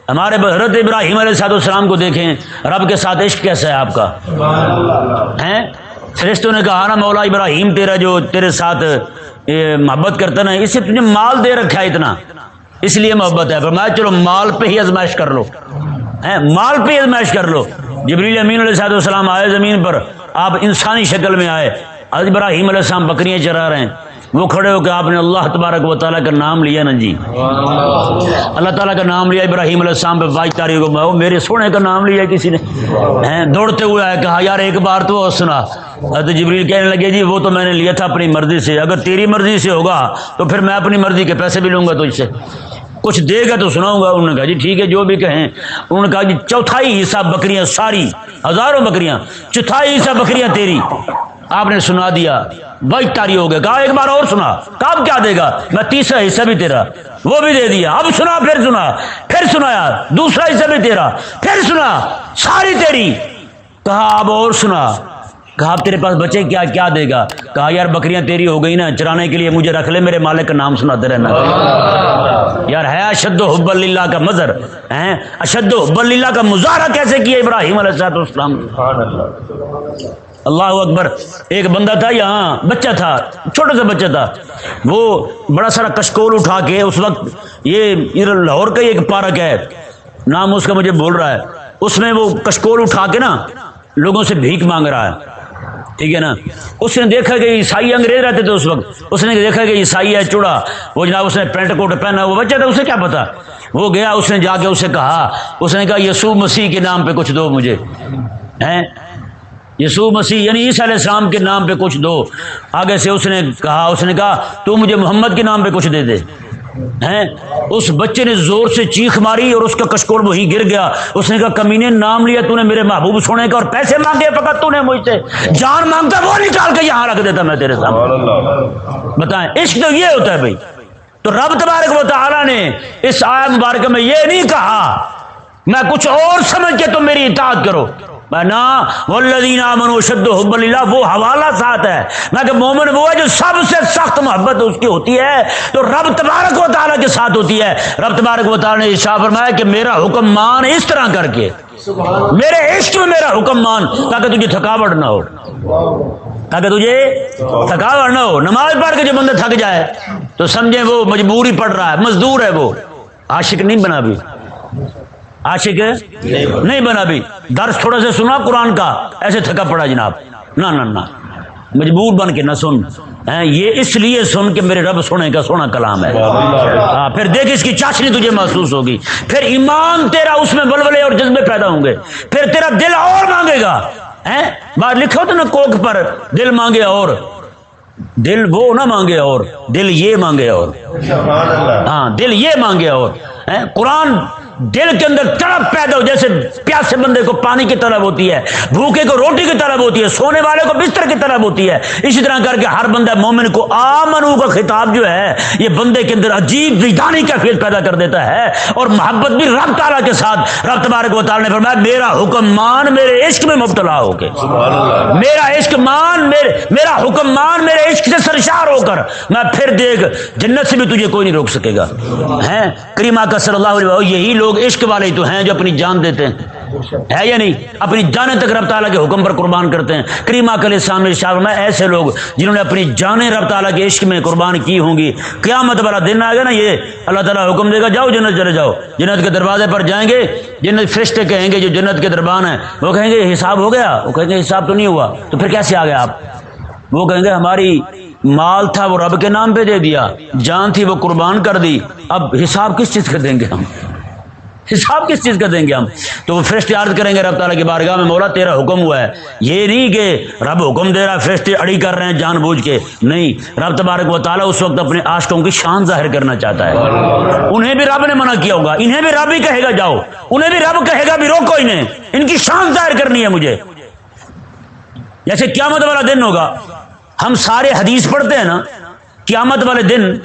ہمارے حضرت ابراہیم علیہ صاحب السلام کو دیکھیں، رب کے ساتھ عشق کیسا ہے آپ کا؟ فرشتوں نے کہا، نا مولا ابراہیم، تیرا جو، تیرے ساتھ محبت کرتا نا اسے تجھے مال دے رکھا ہے اتنا۔ اس لیے محبت ہے۔ فرمایا، چلو مال پہ ہی ازمائش کر لو۔ مال پہ ہی ازمائش کر لو۔ جبریل امین علیہ صاحب السلام آئے زمین پر۔ آپ انسانی شکل میں آئے۔ ابراہیم علیہ السلام بکریاں چرا رہے ہیں۔ وہ کھڑے ہو کے آپ نے اللہ تبارک و تعالیٰ کا نام لیا نا جی۔ اللہ تعالیٰ کا نام لیا ابراہیم علیہ السلام پہ بائیس تاریخ کو۔ میرے سونے کا نام لیا کسی نے۔ دوڑتے ہوئے آئے، کہا، یار، ایک بار تو سنا۔ تو جبریل کہنے لگے جی وہ تو میں نے لیا تھا اپنی مرضی سے۔ اگر تیری مرضی سے ہوگا تو پھر میں اپنی مرضی کے پیسے بھی لوں گا تو اس سے۔ کچھ دے گا تو سناؤں گا۔ انہوں نے کہا جی ٹھیک ہے، جو بھی کہیں۔ انہوں نے کہا جی چوتھائی حصہ بکریاں، ساری ہزاروں بکریاں، چوتھائی حصہ بکریاں تیری۔ آپ نے سنا دیا۔ بھائی تاری ہو گیا کہا، ایک بار اور سنا۔ کب کیا دے گا؟ میں تیسرا حصہ بھی تیرا۔ وہ بھی دے دیا۔ اب سنا، پھر سنا۔ پھر سنایا دوسرا حصہ بھی تیرا۔ پھر سنا۔ ساری تیری۔ کہا، اب اور سنا۔ کہا، اب تیرے پاس بچے کیا کیا دے گا؟ کہا، یار، بکریاں تیری ہو گئی نا۔ چرانے کے لیے مجھے رکھ لے، میرے مالک کا نام سناتے رہنا۔ یار، ہے اشد و حب اللہ کا مظہر۔ ہے اشد و حب اللہ کا مظاہرہ کیسے کیا؟ ابراہیم علیہ السلام۔ اللہ اکبر، ایک بندہ تھا یہاں، بچہ تھا، چھوٹا سا بچہ تھا۔ وہ بڑا سارا کشکول اٹھا کے اس وقت یہ لاہور کا ایک پارک ہے، نام اس کا مجھے بول رہا ہے۔ اس میں وہ کشکول اٹھا کے نا، لوگوں سے بھیک مانگ رہا ہے۔ ٹھیک ہے نا؟ اس نے دیکھا کہ عیسائی انگریز رہتے تھے اس وقت۔ اس نے دیکھا کہ عیسائی ہے، چوڑا۔ وہ جناب اس نے پینٹ کوٹ پہنا وہ بچہ تھا، اسے کیا پتا؟ وہ گیا، اس نے جا کے اسے کہا۔ اس نے کہا، یسوع مسیح کے نام پہ کچھ دو مجھے۔ یسوع مسیح یعنی عیسی علیہ السلام کے نام پہ کچھ دو۔ آگے سے اس نے کہا اس نے کہا تو مجھے محمد کے نام پہ کچھ دے دے۔ ہیں؟ اس بچے نے زور سے چیخ ماری اور اس کا کشکول وہی گر گیا۔ اس نے کہا کمینے نام لیا تو نے میرے محبوب سونے کا اور پیسے مانگے فقط تو نے مجھ سے۔ جان مانگتا وہ نکال کے یہاں رکھ دیتا میں تیرے سامنے۔ بتائیں عشق تو یہ ہوتا ہے بھائی۔ تو رب تبارک و تعالی نے اس آیا مبارک میں یہ نہیں کہا میں کچھ اور سمجھ کے تم میری اطاعت کرو۔ منو شد حب اللہ وہ حوالہ ساتھ ہے۔ میں کہ مومن وہ ہے جو سب سے سخت محبت اس کی ہوتی ہے تو رب تبارک و تعالیٰ کے ساتھ ہوتی ہے۔ رب تبارک و تعالیٰ نے شاہ فرمایا کہ میرا حکم مان اس طرح کر کے۔ میرے عشق میں میرا حکم مان، تاکہ تجھے تھکاوٹ نہ ہو۔ تاکہ تجھے تھکاوٹ نہ ہو۔ نماز پڑھ کے جو بندہ تھک جائے، تو سمجھے وہ مجبوری پڑھ رہا ہے، مزدور ہے وہ۔ عاشق نہیں بنا بھی۔ عاشق نہیں بنا. بھی. درس تھوڑا سا سنا قرآن کا. ایسے تھکا پڑا جناب. نہ مجبور بن کے نہ سن. یہ اس لیے سن کے میرے رب سونے کا سونا کلام ہے. پھر دیکھ اس کی چاشنی تجھے محسوس ہوگی. پھر ایمان تیرا اس میں بلبلے اور جذبے پیدا ہوں گے. پھر تیرا دل اور مانگے گا. بات لکھو تو نا کوک پر. دل مانگے اور. دل وہ نہ مانگے اور. دل یہ مانگے اور. ہاں دل یہ مانگے اور. قرآن دل کے اندر تڑپ پیدا ہو جیسے پیاسے بندے کو پانی کی طرف ہوتی ہے بھوکے کو روٹی کی طرف ہوتی ہے سونے والے کو بستر کی طرف ہوتی ہے۔ اسی طرح کر کے ہر بندہ مومن کو آمنو کا خطاب جو ہے یہ بندے کے اندر عجیب ویدانی کا فیل پیدا کر دیتا ہے اور محبت بھی رب تعالیٰ کے ساتھ۔ رب تبارک و تعالیٰ نے فرمایا میرا حکم مان میرے عشق میں مبتلا ہو کے۔ میرا عشق مان میرے میرا حکم مان میرے عشق سے سرشار ہو کر۔ میں پھر دیکھ جنت سے بھی تجھے کوئی نہیں روک سکے گا۔ کریما کا صلی اللہ علیہ یہی لوگ لوگ عشق والے ہی تو ہیں جو اپنی جان دیتے ہیں۔ ہے یا نہیں؟ اپنی جانیں تک رب تعالیٰ کے حکم پر قربان کرتے ہیں۔ کریما کل سامنے شاہ میں ایسے لوگ جنہوں نے اپنی جانیں رب تعالیٰ کے عشق میں قربان کی ہوں گی، قیامت والا دن آ گیا نا یہ۔ اللہ تعالیٰ حکم دے گا، جاؤ جنت، چلے جاؤ۔ جنت کے دروازے پر جائیں گے، جنت فرشتے کہیں گے جو جنت کے دربان ہیں۔ وہ کہیں گے حساب ہو گیا۔ وہ کہیں گے حساب تو نہیں ہوا۔ تو پھر کیسے آ گیا آپ؟ وہ کہیں گے، ہماری مال تھا، وہ رب کے نام پہ دے دیا۔ جان تھی، وہ قربان کر دی۔ اب حساب کس چیز کا دیں گے ہم؟ حساب کس چیز کا دیں گے ہم؟ تو وہ فرشتے عرض کریں گے رب تعالیٰ کی بارگاہ میں، مولا تیرا حکم ہوا ہے۔ یہ نہیں کہ رب حکم دے رہا فرشتے اڑی کر رہے ہیں جان بوجھ کے۔ نہیں، رب تبارک و تعالیٰ اس وقت اپنے آشکوں کی شان ظاہر کرنا چاہتا ہے۔ انہیں بھی رب نے منع کیا ہوگا۔ انہیں بھی رب ہی کہے گا، جاؤ۔ انہیں بھی رب کہے گا بھی روکو انہیں۔ ان کی شان ظاہر کرنی ہے مجھے۔ جیسے قیامت والا دن ہوگا۔ ہم سارے حدیث پڑھتے ہیں نا، قیامت والے دن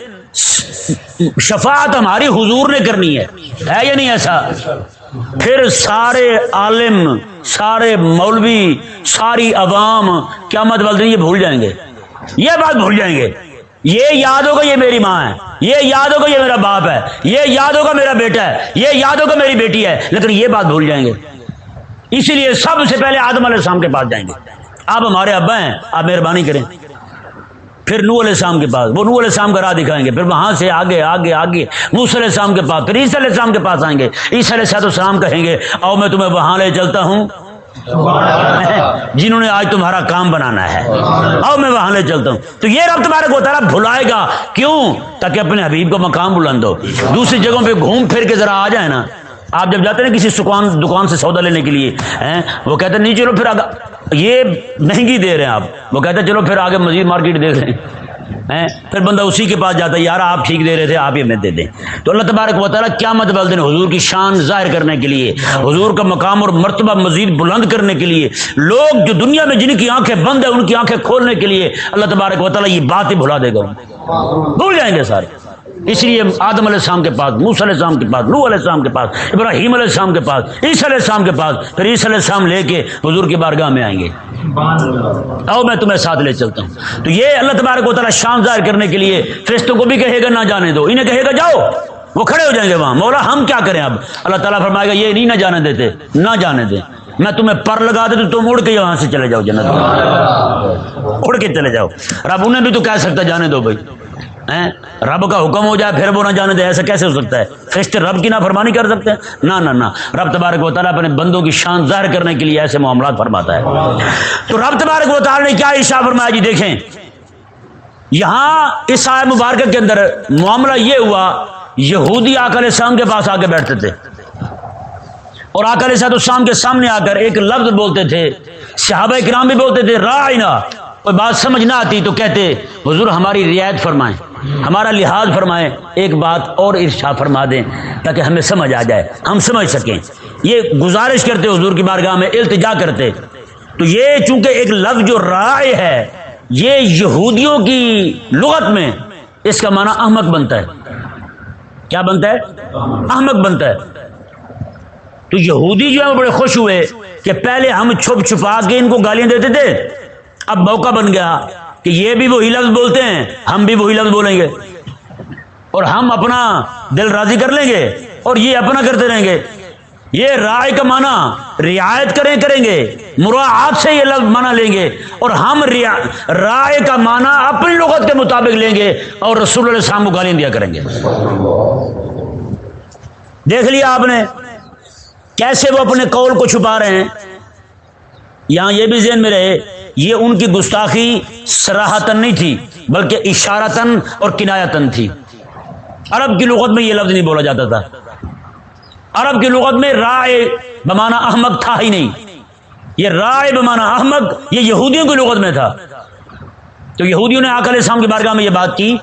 شفاعت ہماری حضور نے کرنی ہے۔ ہے یا نہیں ایسا؟ پھر سارے عالم، سارے مولوی، ساری عوام قیامت والے یہ بھول جائیں گے۔ یہ بات بھول جائیں گے۔ یہ یاد ہوگا یہ میری ماں ہے۔ یہ یاد ہوگا یہ میرا باپ ہے۔ یہ یاد ہوگا میرا بیٹا ہے۔ یہ یاد ہوگا میری بیٹی ہے۔ لیکن یہ بات بھول جائیں گے۔ اسی لیے سب سے پہلے آدم علیہ السلام کے پاس جائیں گے۔ آپ ہمارے ابا ہیں، آپ مہربانی کریں۔ پھر نو علیہ السلام کے پاس، وہ نو علیہ السلام کا راہ دکھائیں گے، پھر وہاں سے آگے آگے آگے موس علیہ السلام کے پاس، پھر عیسی علیہ السلام کے پاس آئیں گے۔ عیسی علیہ صاحب السلام کہیں گے او میں تمہیں وہاں لے چلتا ہوں۔ جنہوں نے آج تمہارا کام بنانا ہے او میں وہاں لے چلتا ہوں۔ تو یہ رب تمہارے کو تعالیٰ بھلائے گا۔ کیوں؟ تاکہ اپنے حبیب کو مقام بلند ہو۔ دوسری جگہوں پہ گھوم پھر کے ذرا آ جائے نا۔ آپ جب جاتے ہیں کسی سکان دکان سے سودا لینے کے لیے وہ کہتے ہیں، نہیں چلو پھر یہ مہنگی دے رہے ہیں آپ۔ وہ کہتے ہیں، چلو پھر آگے مزید مارکیٹ دیکھ لیں۔ پھر بندہ اسی کے پاس جاتا ہے، یار آپ ٹھیک دے رہے تھے، آپ ہی میں دے دیں۔ تو اللہ تبارک و تعالیٰ کیا مت بل دیں حضور کی شان ظاہر کرنے کے لیے، حضور کا مقام اور مرتبہ مزید بلند کرنے کے لیے، لوگ جو دنیا میں جن کی آنکھیں بند ہیں، ان کی آنکھیں کھولنے کے لیے اللہ تبارک و تعالیٰ یہ بات ہی بھلا دے گا۔ بھول جائیں گے سارے۔ اس لیے آدم علیہ السلام کے پاس موس علیہ السلام کے پاس لو علیہ السلام کے پاس، ابراہیم علیہ السلام کے پاس، عیسی علیہ السلام کے پاس، پھر عیسی علیہ السلام لے کے حضور کی بارگاہ میں آئیں گے۔ آؤ میں تمہیں ساتھ لے چلتا ہوں۔ تو یہ اللہ تبارک و تعالیٰ شان ظاہر کرنے کے لیے فرشتوں کو بھی کہے گا، نہ جانے دو۔ انہیں کہے گا، جاؤ۔ وہ کھڑے ہو جائیں گے وہاں۔ مولا، ہم کیا کریں اب؟ اللہ تعالیٰ فرمائے گا، یہ نہیں نہ جانے دیتے، نہ جانے دیں میں تمہیں پر لگا دے تو تم اڑ کے یہاں سے چلے جاؤ جنت اڑ کے چلے جاؤ۔ رب، انہیں بھی تو کہہ سکتا جانے دو بھائی۔ رب کا حکم ہو جائے، پھر وہ نہ جانے دے، ایسا کیسے ہو سکتا ہے؟ فرشتے رب کی نہ فرمانی کر سکتے ہیں؟ نہ نہ رب تبارک و تعالیٰ اپنے بندوں کی شان ظاہر کرنے کے لیے ایسے معاملات فرماتا ہے۔ تو رب تبارک و تعالیٰ نے کیا ارشا فرمایا؟ جی دیکھیں، یہاں اس آئے مبارکہ کے اندر معاملہ یہ ہوا، یہودی آ کر کے پاس آ کے بیٹھتے تھے۔ اور آکر صاحب السلام کے سامنے آ کر ایک لفظ بولتے تھے، صحابہ کرام بھی بولتے تھے رائنا کوئی بات سمجھ نہ آتی تو کہتے، حضور ہماری رعایت فرمائیں۔ ہمارا لحاظ فرمائیں، ایک بات اور ارشا فرما دیں تاکہ ہمیں سمجھ آ جائے، ہم سمجھ سکیں۔ یہ گزارش کرتے، حضور کی بارگاہ میں التجا کرتے۔ تو یہ چونکہ ایک لفظ جو رائے ہے، یہ یہودیوں کی لغت میں اس کا معنی احمد بنتا ہے۔ کیا بنتا ہے؟ احمد بنتا ہے۔ تو یہودی جو ہے وہ بڑے خوش ہوئے کہ پہلے ہم چھپ چھپا کے ان کو گالیاں دیتے تھے، اب موقع بن گیا۔ کہ یہ بھی وہی لفظ بولتے ہیں، ہم بھی وہی لفظ بولیں گے۔ اور ہم اپنا دل راضی کر لیں گے اور یہ اپنا کرتے رہیں گے۔ یہ رائے کا معنی رعایت کریں کریں گے۔ مراعات سے یہ لفظ مانا لیں گے۔ اور ہم رائے کا معنی اپنی لغت کے مطابق لیں گے اور رسول اللہ السلام کو گالیاں دیا کریں گے۔ دیکھ لیا آپ نے، کیسے وہ اپنے قول کو چھپا رہے ہیں۔ یہاں یہ بھی ذہن میں رہے، یہ ان کی گستاخی سراہتن نہیں تھی، بلکہ اشارتن اور کنایتن تھی۔ عرب کی لغت میں یہ لفظ نہیں بولا جاتا تھا۔ عرب کی لغت میں رائے بمانا احمد تھا ہی نہیں۔ یہ رائے بمانا احمد یہ یہودیوں کی لغت میں تھا۔ تو یہودیوں نے آکل اسلام کی بارگاہ میں یہ بات کی،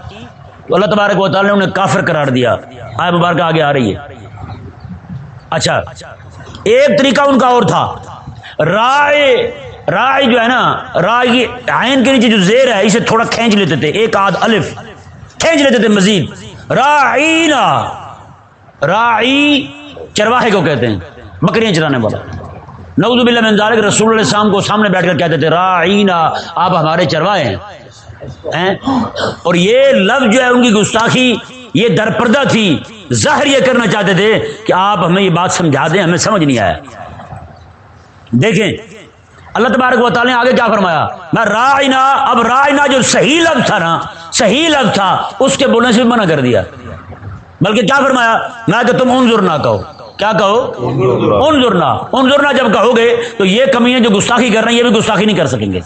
تو اللہ تبارک و تعالیٰ نے انہیں کافر قرار دیا۔ آئے مبارکہ آگے آ رہی ہے۔ اچھا ایک طریقہ ان کا اور تھا۔ رائے رائے جو ہے نا، رائے عین کے نیچے جو زیر ہے، اسے تھوڑا کھینچ لیتے تھے، ایک آدھ الف، کھینچ لیتے تھے مزید۔ رائنا رائی چرواہے کو کہتے ہیں، بکریاں چرانے والا۔ نوز باللہ من ذالک، رسول اللہ السلام کو سامنے بیٹھ کر کہتے تھے رائنا آپ ہمارے چرواہے ہیں؟ اور یہ لفظ جو ہے، ان کی گستاخی، یہ درپردہ تھی۔ ظاہر یہ کرنا چاہتے تھے کہ آپ ہمیں یہ بات سمجھا دیں، ہمیں سمجھ نہیں آیا۔ دیکھیں، اللہ تبارک و تعالیٰ نے آگے کیا فرمایا؟ میں رائنا اب رائنا جو صحیح لفظ تھا نا، صحیح لفظ تھا، اس کے بولنے سے بھی منع کر دیا۔ بلکہ کیا فرمایا؟ میں کہ تم انظر نہ کہو۔ کیا کہو؟ انظرنا. انظرنا جب کہو گے تو یہ کمی جو گستاخی کر رہے ہیں، یہ بھی گستاخی نہیں کر سکیں گے۔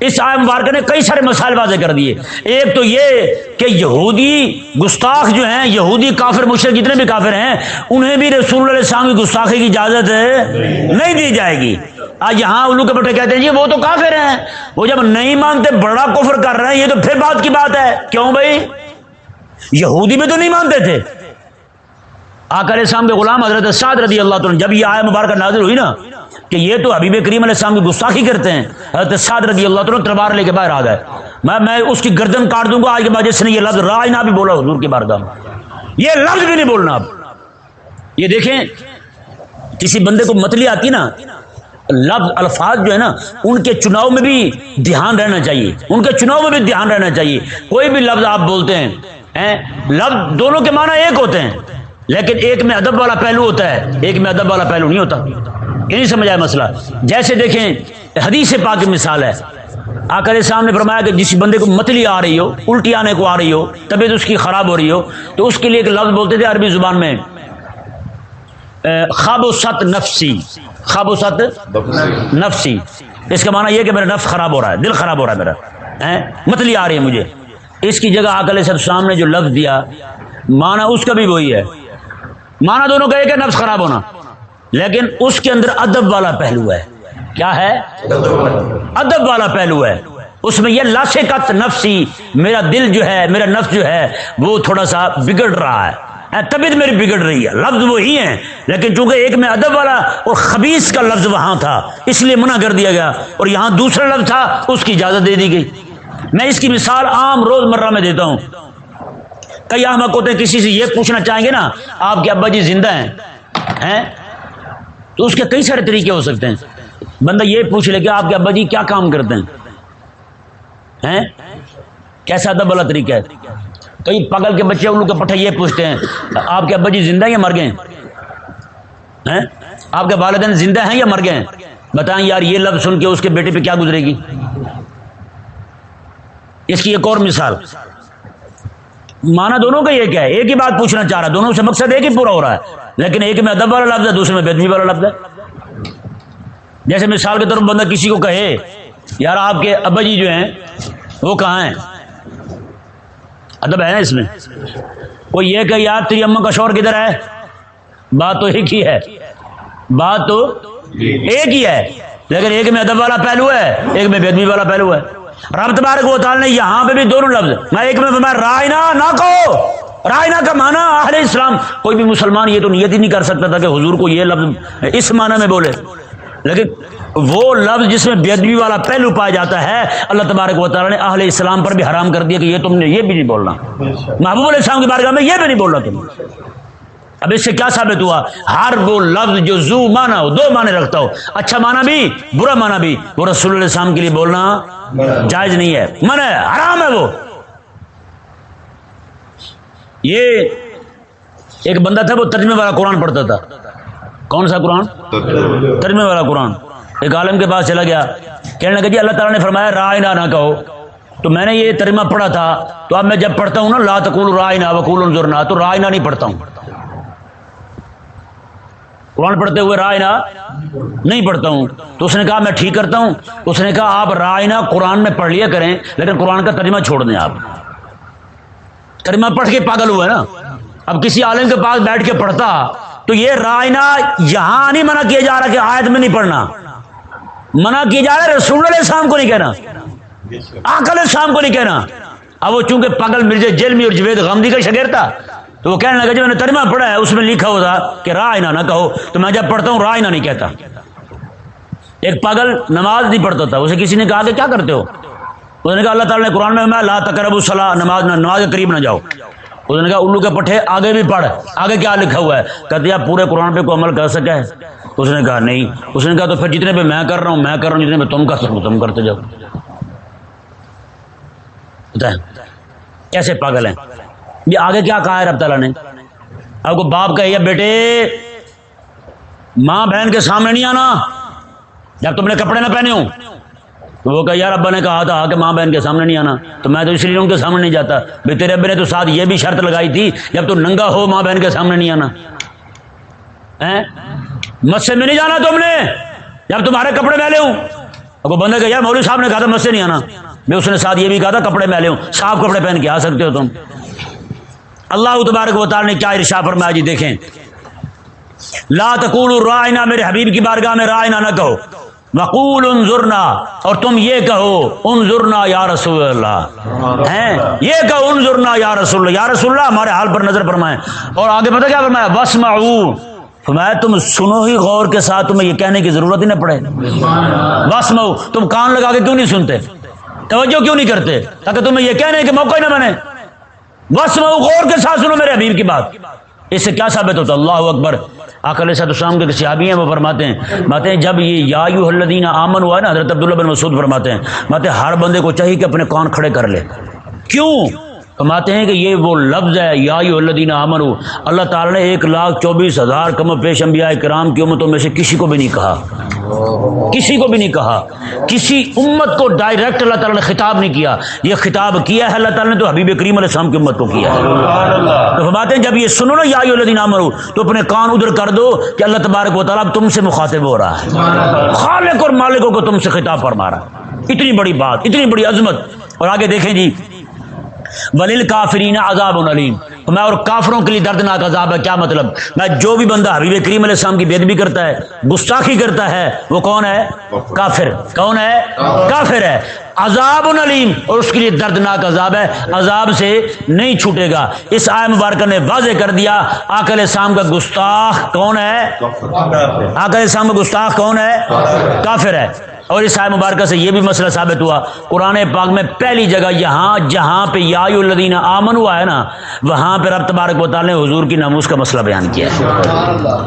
اس آئے مبارکہ نے کئی سارے مسائل واضح کر دیے۔ ایک تو یہ کہ یہودی گستاخ جو ہیں، یہودی کافر مشرق جتنے بھی کافر ہیں، انہیں بھی رسول اللہ علیہ السلام کی گستاخی کی اجازت نہیں دی جائے گی۔ آج یہاں الو کے بٹے کہتے ہیں جی وہ تو کافر ہیں۔ وہ جب نہیں مانتے، بڑا کفر کر رہے ہیں۔ یہ تو پھر بات کی بات ہے۔ کیوں بھائی؟ یہودی بھی تو نہیں مانتے تھے۔ آکر اسلام کے غلام حضرت سعد رضی اللہ تعالیٰ جب یہ آئے مبارکہ نازل ہوئی نا، کہ یہ تو حبیب کریم علیہ السلام کی گستاخی کرتے ہیں، حضرت سعد رضی اللہ تعالیٰ تلوار لے کے باہر آ گئے۔ میں میں اس کی گردن کاٹ دوں گا، آج کے بعد جس نے یہ لفظ رائے نہ بھی بولا، حضور کی بارگاہ میں۔ یہ لفظ بھی نہیں بولنا اب یہ دیکھیں، کسی بندے کو متلی آتی نا، لفظ، الفاظ جو ہے نا، ان کے چناؤ میں بھی دھیان رہنا چاہیے۔ ان کے چناؤ میں بھی دھیان رہنا چاہیے۔ کوئی بھی لفظ آپ بولتے ہیں، لفظ دونوں کے معنی ایک ہوتے ہیں۔ لیکن ایک میں ادب والا پہلو ہوتا ہے، ایک میں ادب والا پہلو نہیں ہوتا۔ یہ نہیں سمجھ آیا مسئلہ۔ جیسے دیکھیں، حدیث پاک کی مثال ہے۔ آکر صاحب نے فرمایا کہ جس بندے کو متلی آ رہی ہو، الٹی آنے کو آ رہی ہو، طبیعت اس کی خراب ہو رہی ہو، تو اس کے لیے ایک لفظ بولتے تھے عربی زبان میں۔ خواب و ست نفسی۔ خواب و ست نفسی۔ اس کا معنی یہ کہ میرا نفس خراب ہو رہا ہے، دل خراب ہو رہا ہے میرا۔ متلی آ رہی ہے مجھے۔ اس کی جگہ آکل صاحب نے جو لفظ دیا، معنی اس کا بھی وہی ہے۔ مانا دونوں کا ایک ہے نفس خراب ہونا۔ لیکن اس کے اندر ادب والا پہلو ہے۔ کیا ہے؟ ادب والا پہلو ہے۔ اس میں یہ لاشکت نفسی، میرا دل جو ہے، میرا نفس جو ہے، وہ تھوڑا سا بگڑ رہا ہے۔ طبیعت میری بگڑ رہی ہے۔ لفظ وہی ہیں۔ لیکن چونکہ ایک میں ادب والا اور خبیص کا لفظ وہاں تھا، اس لیے منع کر دیا گیا۔ اور یہاں دوسرا لفظ تھا، اس کی اجازت دے دی گئی۔ میں اس کی مثال عام روز مرہ میں دیتا ہوں۔ کئی احمد ہوتے ہیں کسی سے یہ پوچھنا چاہیں گے نا، آپ کے ابا جی زندہ ہیں تو اس کے کئی سارے طریقے ہو سکتے ہیں۔ بندہ یہ پوچھ لے کہ آپ کے ابا جی کیا کام کرتے ہیں؟ کیسا ادب والا طریقہ ہے؟ کئی پگل کے بچے ان کے پٹھے یہ پوچھتے ہیں، آپ کے ابا جی زندہ یا مر گئے آپ کے والدین زندہ ہیں یا مر گئے ہیں؟ بتائیں یار، یہ لفظ سن کے اس کے بیٹے پہ کیا گزرے گی؟ اس کی ایک اور مثال۔ مانا دونوں کا یہ کیا ہے؟ ایک ہی بات پوچھنا چاہ رہا دونوں سے مقصد ایک ہی پورا ہو رہا ہے۔ لیکن ایک میں ادب والا لفظ ہے، دوسرے میں بیدمی والا لفظ ہے۔ جیسے مثال کے طور پر بندہ کسی کو کہے، یار آپ کے ابا جی جو ہیں، وہ کہاں ہیں؟ ادب ہے نا اس میں۔ وہ یہ کہ یار تیری اما کا شور کدھر ہے؟ بات تو ایک ہی ہے۔ بات تو ایک ہی ہے۔ لیکن ایک میں ادب والا پہلو ہے، ایک میں بیدمی والا پہلو ہے۔ رب تبارک و تعالی نے یہاں پہ بھی دونوں لفظ میں ایک میں فرمایا رائنا نہ کہو۔ رائنا کا معنی اہل اسلام کوئی بھی مسلمان یہ تو نیت ہی نہیں کر سکتا تھا کہ حضور کو یہ لفظ اس معنی میں بولے۔ لیکن وہ لفظ جس میں بےدبی والا پہلو پایا جاتا ہے اللہ تبارک و تعالیٰ نے اہل اسلام پر بھی حرام کر دیا کہ یہ تم نے یہ بھی نہیں بولنا۔ محبوب علیہ السلام کی بارگاہ میں یہ بھی نہیں بولنا تم اب اس سے کیا ثابت ہوا؟ ہر وہ لفظ جو زو مانا ہو، دو معنی رکھتا ہو۔ اچھا مانا بھی، برا مانا بھی۔ وہ رسول اللہ السلام کے لیے بولنا جائز نہیں ہے۔ من ہے حرام ہے وہ۔ یہ ایک بندہ تھا، وہ ترجمے والا قرآن پڑھتا تھا۔ کون سا قرآن؟ ترجمے والا قرآن۔ ایک عالم کے پاس چلا گیا۔ کہنے لگا جی اللہ تعالیٰ نے فرمایا رائنا نہ کہو۔ تو میں نے یہ ترجمہ پڑھا تھا۔ تو اب میں جب پڑھتا ہوں نا، لا تقول رائنا وقول انظرنا، تو رائنا نہیں پڑھتا ہوں۔ قرآن پڑھتے ہوئے رائنا نہیں پڑھتا ہوں۔ تو اس نے کہا میں ٹھیک کرتا ہوں۔ اس نے کہا آپ رائنا قرآن میں پڑھ لیا کریں، لیکن قرآن کا ترجمہ چھوڑ دیں آپ۔ ترجمہ پڑھ کے پاگل ہوا ہے نا۔ اب کسی عالم کے پاس بیٹھ کے پڑھتا، تو یہ رائنا یہاں نہیں منع کیا جا رہا کہ آیت میں نہیں پڑھنا۔ منع کیا جا رہا ہے، رسول علیہ السلام کو نہیں کہنا۔ آکل السلام کو نہیں کہنا۔ اب وہ چونکہ پاگل مرزا جیل میں اور جوید غامدی کا شگیر تھا تو وہ کہنے لگا، جب میں نے ترجمہ پڑھا ہے، اس میں لکھا ہوا تھا کہ رائنا نہ کہو، تو میں جب پڑھتا ہوں رائنا نہیں کہتا۔ ایک پاگل نماز نہیں پڑھتا تھا، اسے کسی نے کہا کہ کیا کرتے ہو؟ اس نے کہا، اللہ تعالیٰ نے قرآن میں میں لا تقرب الصلاح نماز نماز کے قریب نہ جاؤ۔ اس نے کہا، الو کے پٹھے آگے بھی پڑھ، آگے کیا لکھا ہوا ہے؟ کہتے آپ پورے قرآن پہ کوئی عمل کر سکے اس نے کہا، نہیں۔ اس نے کہا، تو پھر جتنے پہ میں کر رہا ہوں، میں کر رہا ہوں، جتنے پہ تم کر سکو، تم کرتے جاؤ۔ بتائیں کیسے پاگل ہیں۔ یہ آگے کیا کہا ہے رب تعالیٰ نے؟ اب کو باپ کا یہ بیٹے، ماں بہن کے سامنے نہیں آنا۔ جب تم نے کپڑے نہ پہنے ہوں۔ تو وہ کہ یار ابا نے کہا تھا کہ ماں بہن کے سامنے نہیں آنا۔ تو میں تو اس لیے ان کے سامنے نہیں جاتا۔ بھائی تیرے ابے نے تو ساتھ یہ بھی شرط لگائی تھی، جب تو ننگا ہو ماں بہن کے سامنے نہیں آنا۔ مسجد میں نہیں جانا تم نے، جب تمہارے کپڑے میلے ہوں۔ وہ بندے کہ یار مولوی صاحب نے کہا تھا مسجد نہیں آنا۔ میں اس نے ساتھ یہ بھی کہا تھا، کپڑے میلے ہوں۔ صاف کپڑے پہن کے آ سکتے ہو تم۔ اللہ تبارک و تعالی نے کیا ارشا فرمایا جی دیکھیں۔ لا تقول رائنا میرے حبیب کی بارگاہ میں رائنا نہ کہو۔ وقول انظرنا، اور تم یہ کہو، انظرنا یا رسول اللہ۔ ہیں؟ یہ کہو، انظرنا یا رسول اللہ۔ یا رسول اللہ، ہمارے حال پر نظر فرمائیں۔ اور آگے پتہ کیا فرمایا؟ واسمعوا فرمایا، تم سنو ہی غور کے ساتھ، تمہیں یہ کہنے کی ضرورت ہی نہ پڑے۔ واسمعوا تم کان لگا کے کیوں نہیں سنتے؟ توجہ کیوں نہیں کرتے؟ تاکہ تمہیں یہ کہنے کے موقع ہی نہ بنے۔ بس غور کے ساتھ سنو میرے حبیب کی بات۔ اس سے کیا ثابت ہوتا اللہ اکبر۔ آکل صاحب السلام کے صحابی ہیں، وہ فرماتے ہیں باتیں جب یہ یا الدین آمن ہوا ہے نا، حضرت عبداللہ بن مسعود فرماتے ہیں باتیں ہر بندے کو چاہیے کہ اپنے کان کھڑے کر لے۔ کیوں؟ فرماتے ہیں کہ یہ وہ لفظ ہے، یا الدین آمن اللہ تعالیٰ نے ایک لاکھ چوبیس ہزار کم پیش انبیاء کرام کی امتوں میں سے کسی کو بھی نہیں کہا۔ کسی کو بھی نہیں کہا۔ کسی امت کو ڈائریکٹ اللہ تعالیٰ نے خطاب نہیں کیا۔ یہ خطاب کیا ہے اللہ تعالیٰ نے تو حبیب کریم علیہ السلام کی امت کو کیا ہے۔ تو فرماتے ہیں جب یہ سنو نا، یا الذین آمنو تو اپنے کان ادھر کر دو کہ اللہ تبارک و تعالیٰ تم سے مخاطب ہو رہا ہے۔ خالق اور مالکوں کو تم سے خطاب فرما رہا ہے۔ اتنی بڑی بات، اتنی بڑی عظمت۔ اور آگے دیکھیں جی ولیل کافرین عذاب علیم۔ میں اور کافروں کے لیے دردناک عذاب ہے کیا مطلب؟ میں جو بھی بندہ حبیب کریم علیہ السلام کی بے بھی کرتا ہے گستاخی کرتا ہے وہ کون ہے؟ کافر۔ کون ہے؟ کافر ہے۔ عذاب علیم اور اس کے لیے دردناک عذاب ہے۔ عذاب سے نہیں چھوٹے گا۔ اس آئے مبارکہ نے واضح کر دیا آکل السلام کا گستاخ کون ہے؟ آکل السلام کا گستاخ کون ہے؟ کافر ہے۔ اور اس آئے مبارکہ سے یہ بھی مسئلہ ثابت ہوا، قرآن پاک میں پہلی جگہ یہاں، جہاں پہ یا الدین آمن ہوا ہے نا، وہاں پہ رب تبارک و تعالیٰ نے حضور کی ناموس کا مسئلہ بیان کیا ہے۔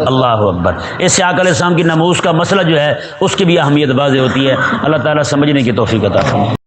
اللہ اکبر۔ اس سے آکل السلام کی ناموس کا مسئلہ جو ہے، اس کی بھی اہمیت واضح ہوتی ہے۔ اللہ تعالیٰ سمجھنے کی توفیق عطا فرمائے۔